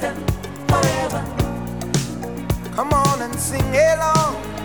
Come on and sing along.